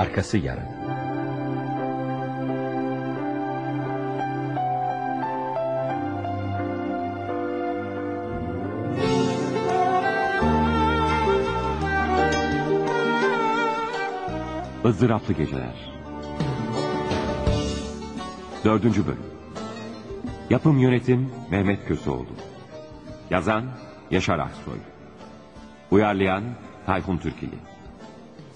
Arkası yarın. ızdıraplı geceler. Dördüncü bölüm. Yapım yönetim Mehmet Köseoğlu. Yazan Yaşar Aksoy. Uyarlayan Tayfun Türkili.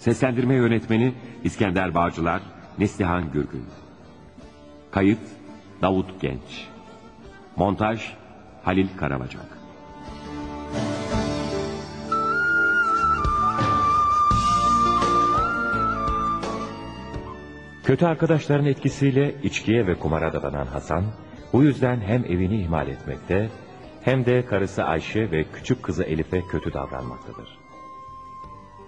Seslendirme yönetmeni İskender Bağcılar, Neslihan Gürgün. Kayıt Davut Genç. Montaj Halil Karabacak. Kötü arkadaşların etkisiyle içkiye ve kumara dadanan Hasan, bu yüzden hem evini ihmal etmekte, hem de karısı Ayşe ve küçük kızı Elif'e kötü davranmaktadır.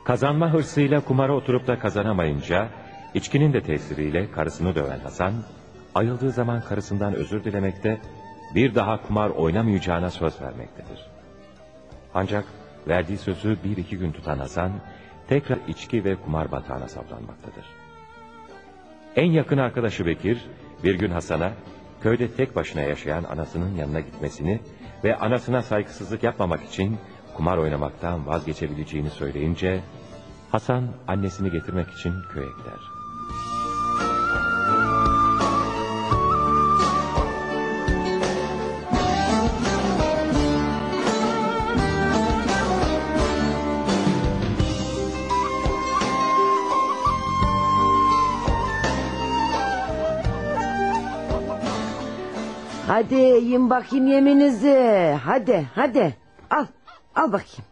Kazanma hırsıyla kumara oturup da kazanamayınca, içkinin de tesiriyle karısını döven Hasan, ayıldığı zaman karısından özür dilemekte, bir daha kumar oynamayacağına söz vermektedir. Ancak verdiği sözü bir iki gün tutan Hasan, tekrar içki ve kumar batağına saplanmaktadır. En yakın arkadaşı Bekir, bir gün Hasan'a köyde tek başına yaşayan anasının yanına gitmesini ve anasına saygısızlık yapmamak için kumar oynamaktan vazgeçebileceğini söyleyince, Hasan annesini getirmek için köye gider. Hadi yiyin bakayım yeminizi. Hadi hadi. Al al bakayım.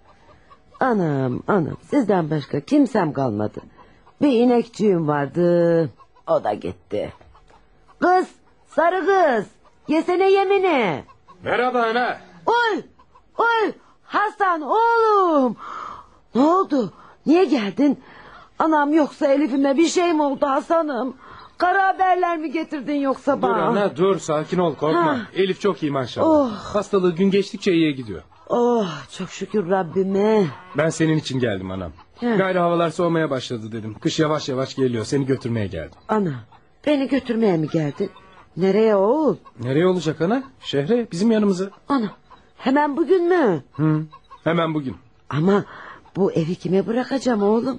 Anam anam sizden başka kimsem kalmadı. Bir inekçiğim vardı. O da gitti. Kız sarı kız. Yesene yemini. Merhaba ana. Oy oy Hasan oğlum. Ne oldu? Niye geldin? Anam yoksa Elif'ime bir şey mi oldu Hasan'ım? Kara haberler mi getirdin yoksa Dur bana? ana dur sakin ol korkma. Ha. Elif çok iyi maşallah. Oh. Hastalığı gün geçtikçe iyiye gidiyor. Oh çok şükür Rabbime. Ben senin için geldim anam. He. Gayrı havalar soğumaya başladı dedim. Kış yavaş yavaş geliyor seni götürmeye geldim. Ana beni götürmeye mi geldin? Nereye oğul? Nereye olacak ana? Şehre bizim yanımıza. Ana hemen bugün mü? Hı. Hemen bugün. Ama bu evi kime bırakacağım oğlum?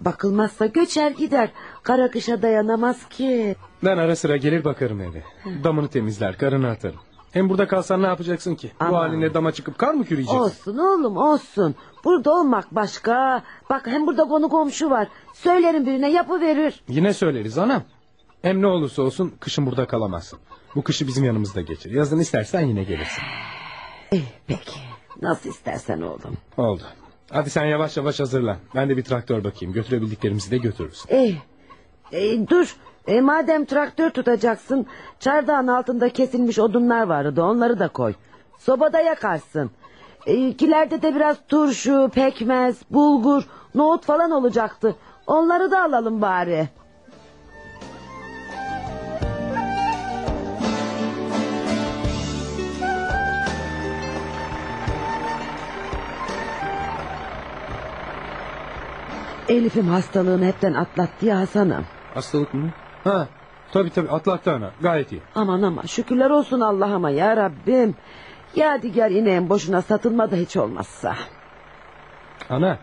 Bakılmazsa göçer gider. Kara kışa dayanamaz ki. Ben ara sıra gelir bakarım eve. Damını temizler karını atarım. Hem burada kalsan ne yapacaksın ki? Bu Aman. haline dama çıkıp kar mı küreyeceksin? Olsun oğlum olsun. Burada olmak başka. Bak hem burada konu komşu var. Söylerim birine yapıverir. Yine söyleriz anam. Hem ne olursa olsun kışın burada kalamazsın. Bu kışı bizim yanımızda geçir. Yazın istersen yine gelirsin. Eh, peki nasıl istersen oğlum. Oldu. Hadi sen yavaş yavaş hazırlan. Ben de bir traktör bakayım. Götürebildiklerimizi de götürürüz. Eh, eh, dur. E, madem traktör tutacaksın çardağın altında kesilmiş odunlar vardı onları da koy. Sobada yakarsın. E, kilerde de biraz turşu, pekmez, bulgur, nohut falan olacaktı. Onları da alalım bari. Elif'im hastalığını hepten atlattı ya Hasan'ım. Hastalık mı? Ha, tabii tabii atlattı ana. Gayet iyi. Aman aman şükürler olsun Allah'ıma ya Rabbim. Yadigar ineğin boşuna satılmadı hiç olmazsa. Ana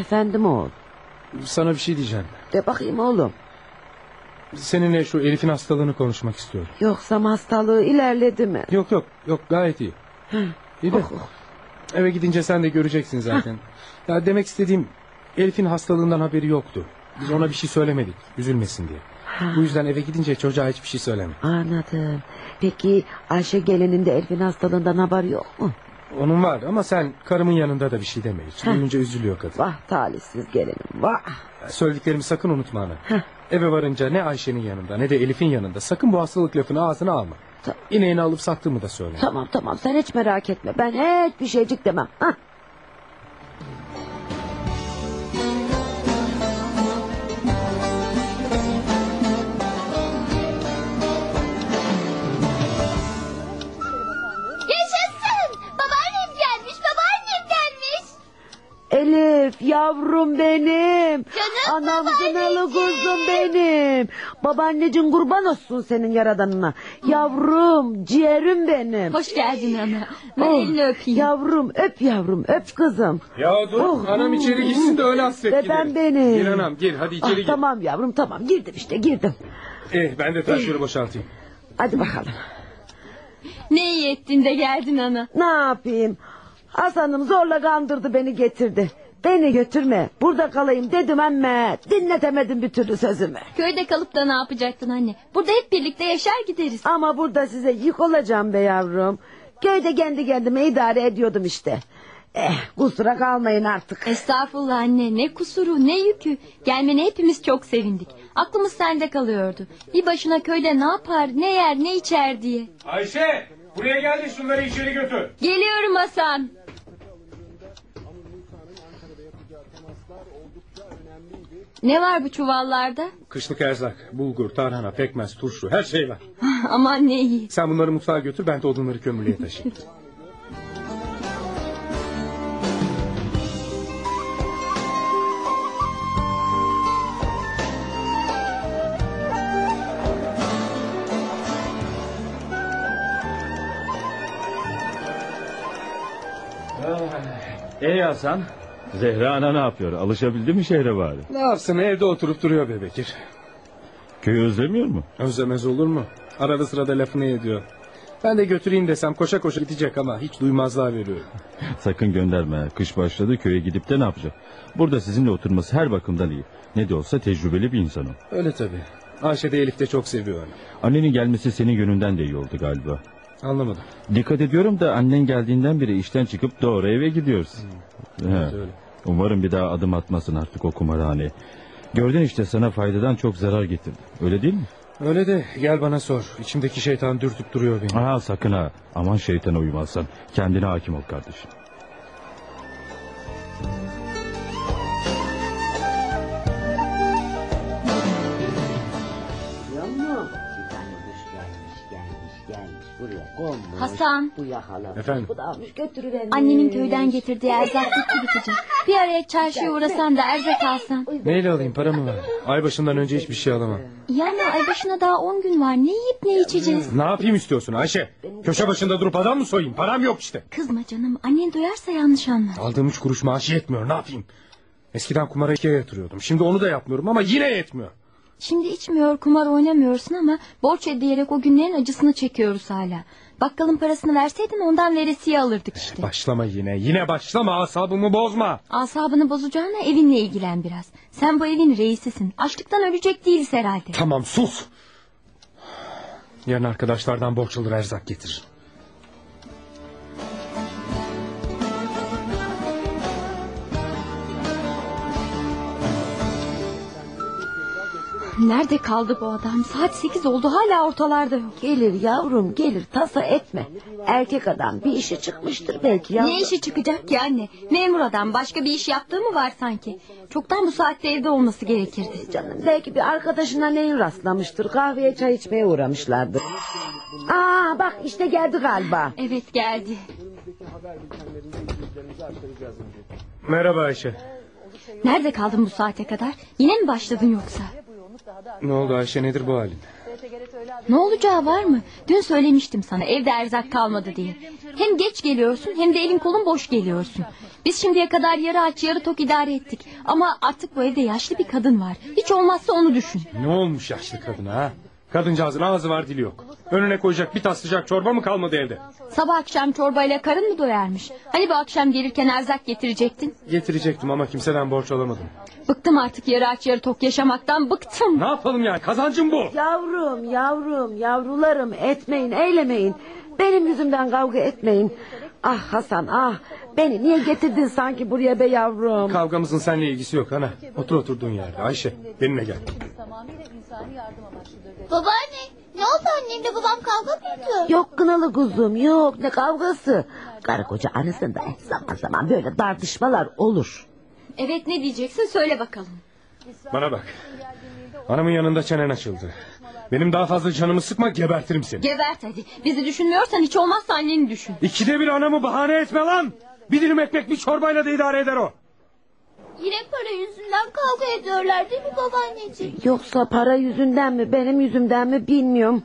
Efendim oğul. sana bir şey diyeceğim. De bakayım oğlum. Seninle şu Elif'in hastalığını konuşmak istiyorum. Yoksa hastalığı ilerledi mi? Yok yok yok gayet iyi. İyi de Oh, oh. eve gidince sen de göreceksin zaten. ya demek istediğim Elif'in hastalığından haberi yoktu. Biz ona bir şey söylemedik üzülmesin diye. Bu yüzden eve gidince çocuğa hiçbir şey söyleme. Anladım. Peki Ayşe gelinin de Elif'in hastalığından haberi yok mu? Onun var ama sen karımın yanında da bir şey deme hiç. Duyunca üzülüyor kadın. Vah talihsiz gelinim vah. Söylediklerimi sakın unutma ana. Eve varınca ne Ayşe'nin yanında ne de Elif'in yanında sakın bu hastalık lafını ağzına alma. Ta- İneğini alıp sattığımı da söyle. Tamam tamam sen hiç merak etme. Ben hiçbir şeycik demem. Hah. Yavrum benim. Canım Anam kınalı kuzum benim. Babaannecin kurban olsun senin yaradanına. Yavrum ciğerim benim. Hoş geldin ana. Ben Oh, elini öpeyim. Yavrum öp yavrum öp kızım. Ya dur Oh, anam içeri gitsin de öyle hasret gidelim. benim. Gir anam gir hadi içeri Ah, gir. tamam yavrum tamam girdim işte girdim. Eh, ben de taşları boşaltayım. Hadi bakalım. Ne iyi ettin de geldin ana. Ne yapayım? Hasan'ım zorla kandırdı beni getirdi. Beni götürme. Burada kalayım dedim ama dinletemedim bir türlü sözümü. Köyde kalıp da ne yapacaktın anne? Burada hep birlikte yaşar gideriz. Ama burada size yük olacağım be yavrum. Köyde kendi kendime idare ediyordum işte. Eh kusura kalmayın artık. Estağfurullah anne ne kusuru ne yükü. Gelmene hepimiz çok sevindik. Aklımız sende kalıyordu. Bir başına köyde ne yapar ne yer ne içer diye. Ayşe buraya gel de şunları içeri götür. Geliyorum Hasan. Ne var bu çuvallarda? Kışlık erzak, bulgur, tarhana, pekmez, turşu her şey var. Aman ne iyi. Sen bunları mutfağa götür ben de odunları kömürlüğe taşıyayım. Ey Hasan, Zehra ana ne yapıyor? Alışabildi mi şehre bari? ne yapsın evde oturup duruyor be Bekir. Köyü özlemiyor mu? Özlemez olur mu? Arada sırada lafını ediyor. Ben de götüreyim desem koşa koşa gidecek ama hiç duymazlığa veriyorum. Sakın gönderme. Kış başladı köye gidip de ne yapacak? Burada sizinle oturması her bakımdan iyi. Ne de olsa tecrübeli bir insan o. Öyle tabii. Ayşe de Elif de çok seviyor. Annenin gelmesi senin yönünden de iyi oldu galiba. Anlamadım. Dikkat ediyorum da annen geldiğinden beri işten çıkıp doğru eve gidiyorsun. He. Evet, öyle. Umarım bir daha adım atmasın artık o kumarhaneye. Gördün işte sana faydadan çok zarar getirdi. Öyle değil mi? Öyle de gel bana sor. İçimdeki şeytan dürtüp duruyor beni. Aha sakın ha. Aman şeytana uymazsan. Kendine hakim ol kardeşim. Konmuş. Hasan. Bu yakalamış. Efendim? Bu da almış götürüvermiş. Annemin köyden getirdiği erzak bitti bitecek. Bir araya çarşıya uğrasan da erzak alsan. Neyle alayım para mı var? Ay başından önce hiçbir şey alamam. Yani ay başına daha on gün var. Ne yiyip ne içeceğiz? Ne yapayım istiyorsun Ayşe? Köşe başında durup adam mı soyayım? Param yok işte. Kızma canım. Annen duyarsa yanlış anlar. Aldığım üç kuruş maaşı yetmiyor ne yapayım? Eskiden kumara ikiye yatırıyordum. Şimdi onu da yapmıyorum ama yine yetmiyor. Şimdi içmiyor, kumar oynamıyorsun ama borç ödeyerek o günlerin acısını çekiyoruz hala. Bakkalın parasını verseydin ondan veresiye alırdık işte. Başlama yine. Yine başlama asabımı bozma. Asabını bozacağına evinle ilgilen biraz. Sen bu evin reisisin. Açlıktan ölecek değiliz herhalde. Tamam sus. Yarın arkadaşlardan borç alır erzak getir. Nerede kaldı bu adam? Saat sekiz oldu hala ortalarda yok. Gelir yavrum gelir tasa etme. Erkek adam bir işi çıkmıştır belki yavrum. Ne işi çıkacak ki anne? Memur adam başka bir iş yaptığı mı var sanki? Çoktan bu saatte evde olması gerekirdi. Canım belki bir arkadaşına neyin rastlamıştır. Kahveye çay içmeye uğramışlardır. Aa bak işte geldi galiba. Evet geldi. Merhaba Ayşe. Nerede kaldın bu saate kadar? Yine mi başladın yoksa? Ne oldu Ayşe nedir bu halin? Ne olacağı var mı? Dün söylemiştim sana evde erzak kalmadı diye. Hem geç geliyorsun hem de elin kolun boş geliyorsun. Biz şimdiye kadar yarı aç yarı tok idare ettik. Ama artık bu evde yaşlı bir kadın var. Hiç olmazsa onu düşün. Ne olmuş yaşlı kadına ha? Kadıncağızın ağzı var dili yok. Önüne koyacak bir tas sıcak çorba mı kalmadı evde? Sabah akşam çorbayla karın mı doyarmış? Hani bu akşam gelirken erzak getirecektin? Getirecektim ama kimseden borç alamadım. Bıktım artık yarı aç yarı tok yaşamaktan bıktım. Ne yapalım yani kazancım bu. Yavrum yavrum yavrularım etmeyin eylemeyin. Benim yüzümden kavga etmeyin. Ah Hasan ah beni niye getirdin sanki buraya be yavrum. Kavgamızın seninle ilgisi yok ana. Otur oturduğun yerde Ayşe benimle gel. Babaanne ne oldu annemle babam kavga mı ediyor? Yok kınalı kuzum yok ne kavgası. Karı koca arasında zaman zaman böyle tartışmalar olur. Evet ne diyeceksin söyle bakalım. Bana bak. Anamın yanında çenen açıldı. Benim daha fazla canımı sıkma gebertirim seni. Gebert hadi. Bizi düşünmüyorsan hiç olmazsa anneni düşün. İkide bir anamı bahane etme lan. Bir dilim ekmek bir çorbayla da idare eder o. Yine para yüzünden kavga ediyorlar değil mi babaanneciğim? Yoksa para yüzünden mi benim yüzümden mi bilmiyorum.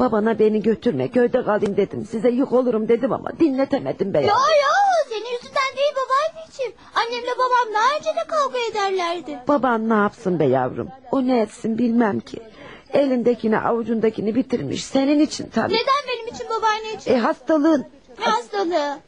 Babana beni götürme köyde kalayım dedim. Size yük olurum dedim ama dinletemedim be. Ya ya senin yüzünden değil babaanneciğim. Annemle babam daha önce de kavga ederlerdi. Baban ne yapsın be yavrum? O ne etsin bilmem ki. Elindekini avucundakini bitirmiş. Senin için tabii. Neden benim için babaanneciğim? E hastalığın. Ne hastalığı?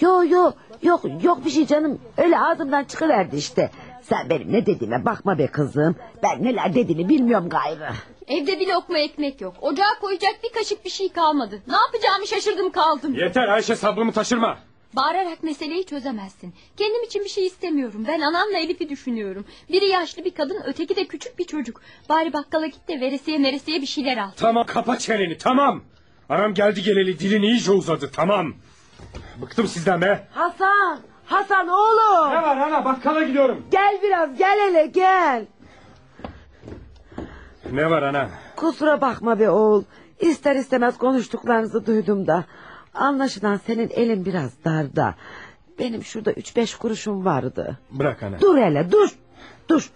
Yo yo yok yok bir şey canım. Öyle ağzımdan çıkıverdi işte. Sen benim ne dediğime bakma be kızım. Ben neler dediğini bilmiyorum gayrı. Evde bir lokma ekmek yok. Ocağa koyacak bir kaşık bir şey kalmadı. Ne yapacağımı şaşırdım kaldım. Yeter Ayşe sabrımı taşırma. Bağırarak meseleyi çözemezsin. Kendim için bir şey istemiyorum. Ben anamla Elif'i düşünüyorum. Biri yaşlı bir kadın, öteki de küçük bir çocuk. Bari bakkala git de veresiye meresiye bir şeyler al. Tamam kapa çeneni tamam. Anam geldi geleli dilin iyice uzadı tamam. Bıktım sizden be. Hasan! Hasan oğlum! Ne var ana bakkala gidiyorum. Gel biraz gel hele gel. Ne var ana? Kusura bakma be oğul. İster istemez konuştuklarınızı duydum da. Anlaşılan senin elin biraz darda. Benim şurada üç beş kuruşum vardı. Bırak ana. Dur hele dur. Dur.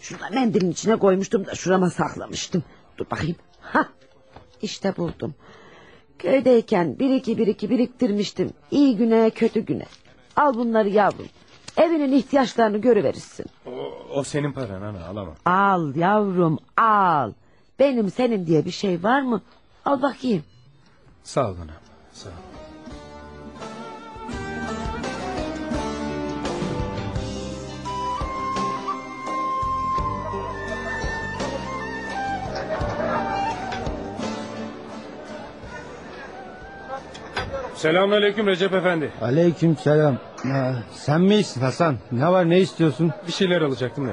Şurada mendilin içine koymuştum da şurama saklamıştım. Dur bakayım. Ha. İşte buldum. Köydeyken bir iki bir iki biriktirmiştim. İyi güne kötü güne. Al bunları yavrum. Evinin ihtiyaçlarını görüverirsin. O, o senin paran ana alamam. Al yavrum al. Benim senin diye bir şey var mı? Al bakayım. Sağ ol anam. Sağ ol. Selamünaleyküm Recep Efendi. Aleyküm selam. Ha, sen misin Hasan? Ne var ne istiyorsun? Bir şeyler alacaktım da.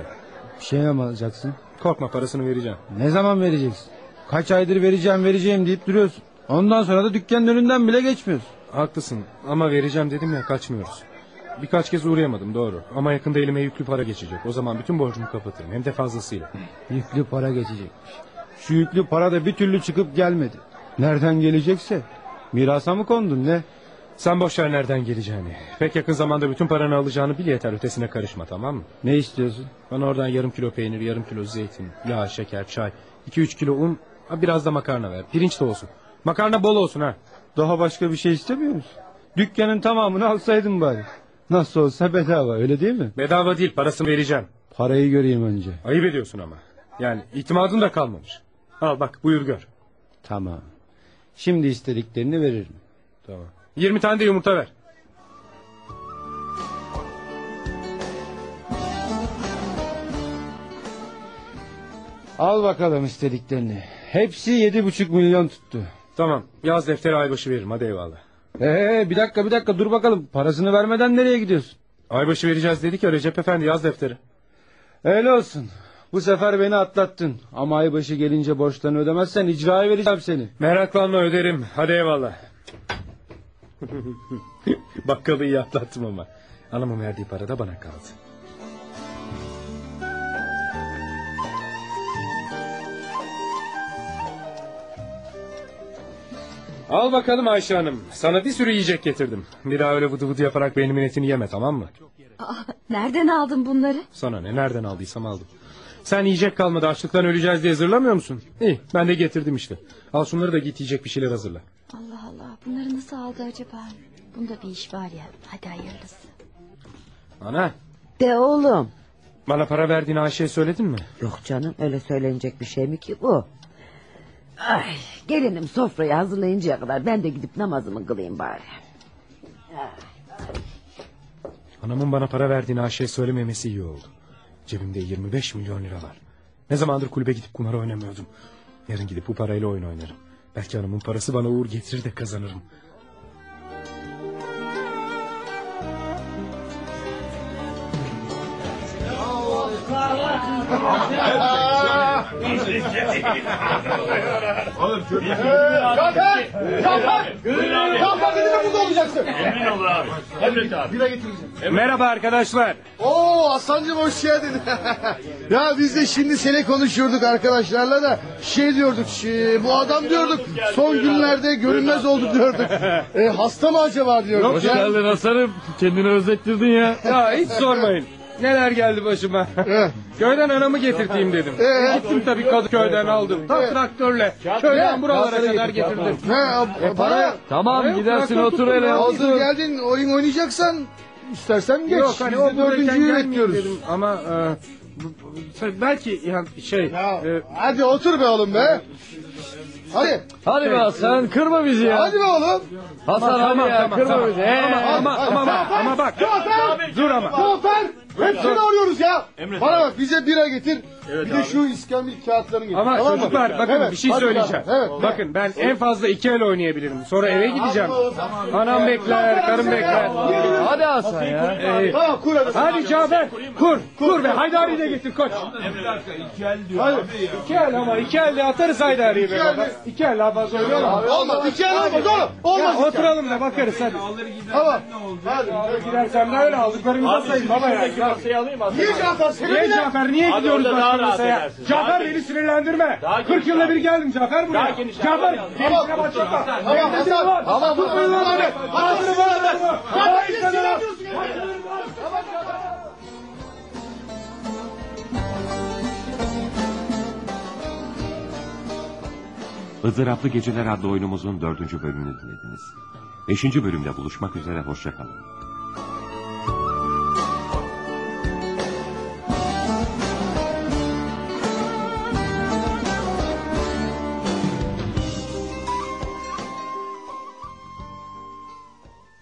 Bir şey mi alacaksın? Korkma parasını vereceğim. Ne zaman vereceksin? Kaç aydır vereceğim vereceğim deyip duruyorsun. Ondan sonra da dükkanın önünden bile geçmiyorsun. Haklısın ama vereceğim dedim ya kaçmıyoruz. Birkaç kez uğrayamadım doğru. Ama yakında elime yüklü para geçecek. O zaman bütün borcumu kapatırım. Hem de fazlasıyla. Yüklü para geçecekmiş. Şu yüklü para da bir türlü çıkıp gelmedi. Nereden gelecekse. Mirasa mı kondun ne? Sen boş ver nereden geleceğini. Pek yakın zamanda bütün paranı alacağını bil yeter. Ötesine karışma tamam mı? Ne istiyorsun? Bana oradan yarım kilo peynir, yarım kilo zeytin, yağ, şeker, çay, iki üç kilo un, ha biraz da makarna ver. Pirinç de olsun. Makarna bol olsun ha. Daha başka bir şey istemiyor musun? Dükkanın tamamını alsaydın bari. Nasıl olsa bedava öyle değil mi? Bedava değil parasını vereceğim. Parayı göreyim önce. Ayıp ediyorsun ama. Yani itimadın da kalmamış. Al bak buyur gör. Tamam. Şimdi istediklerini veririm. Tamam. 20 tane de yumurta ver. Al bakalım istediklerini. Hepsi yedi buçuk milyon tuttu. Tamam yaz defteri aybaşı veririm hadi eyvallah. Ee, bir dakika bir dakika dur bakalım. Parasını vermeden nereye gidiyorsun? Aybaşı vereceğiz dedik ya Recep Efendi yaz defteri. Öyle olsun. Bu sefer beni atlattın. Ama aybaşı gelince borçlarını ödemezsen icraya vereceğim seni. Meraklanma öderim hadi eyvallah. Bakkalı iyi atlattım ama. Anamın verdiği para da bana kaldı. Al bakalım Ayşe Hanım. Sana bir sürü yiyecek getirdim. Bir daha öyle vıdı vıdı yaparak beynimin etini yeme tamam mı? Aa, nereden aldın bunları? Sana ne nereden aldıysam aldım. Sen yiyecek kalmadı açlıktan öleceğiz diye zırlamıyor musun? İyi ben de getirdim işte. Al şunları da git yiyecek bir şeyler hazırla. Allah Allah bunları nasıl aldı acaba? Bunda bir iş var ya. Hadi hayırlısı. Ana De oğlum. bana para verdiğini Ayşe'ye söyledin mi? Yok canım öyle söylenecek bir şey mi ki bu? Ay, gelinim sofrayı hazırlayıncaya kadar ben de gidip namazımı kılayım bari. Anamın bana para verdiğini Ayşe'ye söylememesi iyi oldu. Cebimde 25 milyon lira var. Ne zamandır kulübe gidip kumar oynamıyordum. Yarın gidip bu parayla oyun oynarım. Belki hanımın parası bana uğur getirir de kazanırım. Merhaba arkadaşlar. Oo Hasan'cım hoş geldin. ya biz de şimdi seni konuşuyorduk arkadaşlarla da şey diyorduk şey, bu adam diyorduk son günlerde görünmez oldu diyorduk. E, hasta mı acaba diyorduk. Hoş ya. geldin Hasan'ım kendini özlettirdin ya. Ya hiç sormayın. Neler geldi başıma. Köyden anamı getirteyim dedim. Gittim tabii Kadıköy'den aldım. Tam traktörle. Köyden buralara kadar getirdim. Ne para? Tamam gidersin otur hele. Hazır geldin oyun oynayacaksan istersen geç. Yok hani Biz o dördüncüyü bekliyoruz. dedim ama e, bu- bu- belki yani şey Ya, e, hadi otur be oğlum be. Hadi. Hadi be Hasan kırma bizi ya. Hadi be oğlum. Hasan hadi tamam ya tamam kırma tamam. bizi. Ee, Ama ama ama, ama bak dur ama. Zafer. Hepsini arıyoruz ya. Bana bak bize bira getir. Bir de şu iskambil kağıtlarını getir. Ama tamam mı? çocuklar bakın Evet, bir şey hadi söyleyeceğim. bakalım, Evet. Bakın ben en fazla iki el oynayabilirim. Sonra eve gideceğim. Anam bekler, karım bekler. hadi Hasan ya. Ee, Tamam kur hadi. hadi Cafer kur kur ve Haydari de getir koç. Hadi. İki el ama iki elde atarız Haydari'yi be baba. İki el daha fazla oynayalım. Olmaz. İki el olmaz oğlum. Olmaz. Ya, oturalım da bakarız hadi. Tamam. Hadi. Gidersem de öyle aldıklarımızı sayın baba ya. Niye Cafer? Seni Niye bile- Cafer niye gidiyoruz başka masaya? Cafer beni sinirlendirme. 40 yılda bir geldim Cafer buraya. Cafer gerisine başlatma. Tamam Hasan. Tamam Tutmayın lan beni. Ağzını bağırma. Cafer istemem. Izdıraplı Geceler adlı oyunumuzun dördüncü bölümünü dinlediniz. Beşinci bölümde buluşmak üzere hoşçakalın.